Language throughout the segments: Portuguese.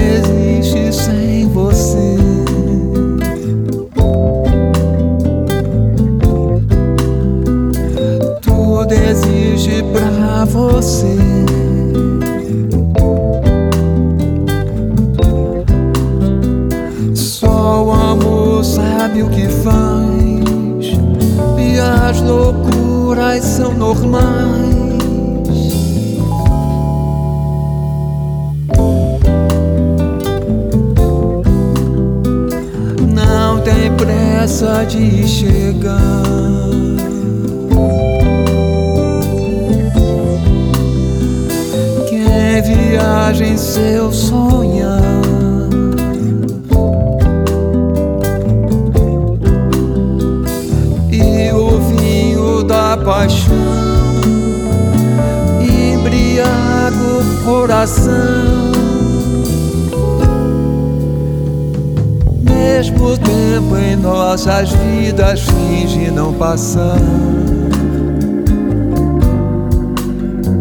existe sem você. Tudo existe pra você. Só o amor sabe o que faz, e as loucuras são normais. Pressa de chegar. Quem viaja em seu sonhar. E o vinho da paixão embriaga o coração. Mesmo tempo em nossas vidas finge não passar.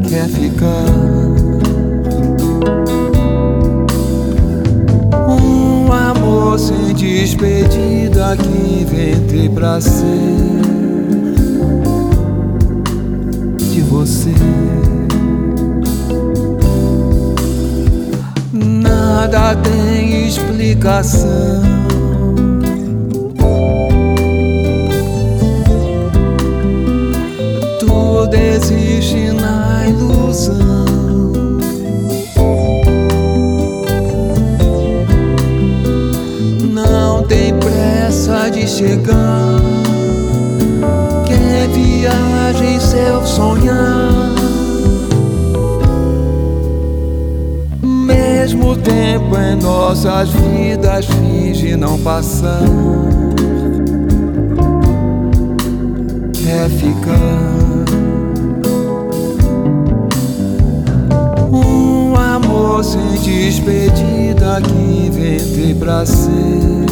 Quer ficar? Um amor sem despedida que inventei pra ser de você. Nada tem explicação. Pressa de chegar. Quem viaja em seu sonhar. Mesmo tempo em nossas vidas finge não passar. Quer ficar? Um amor sem despedida que inventei pra ser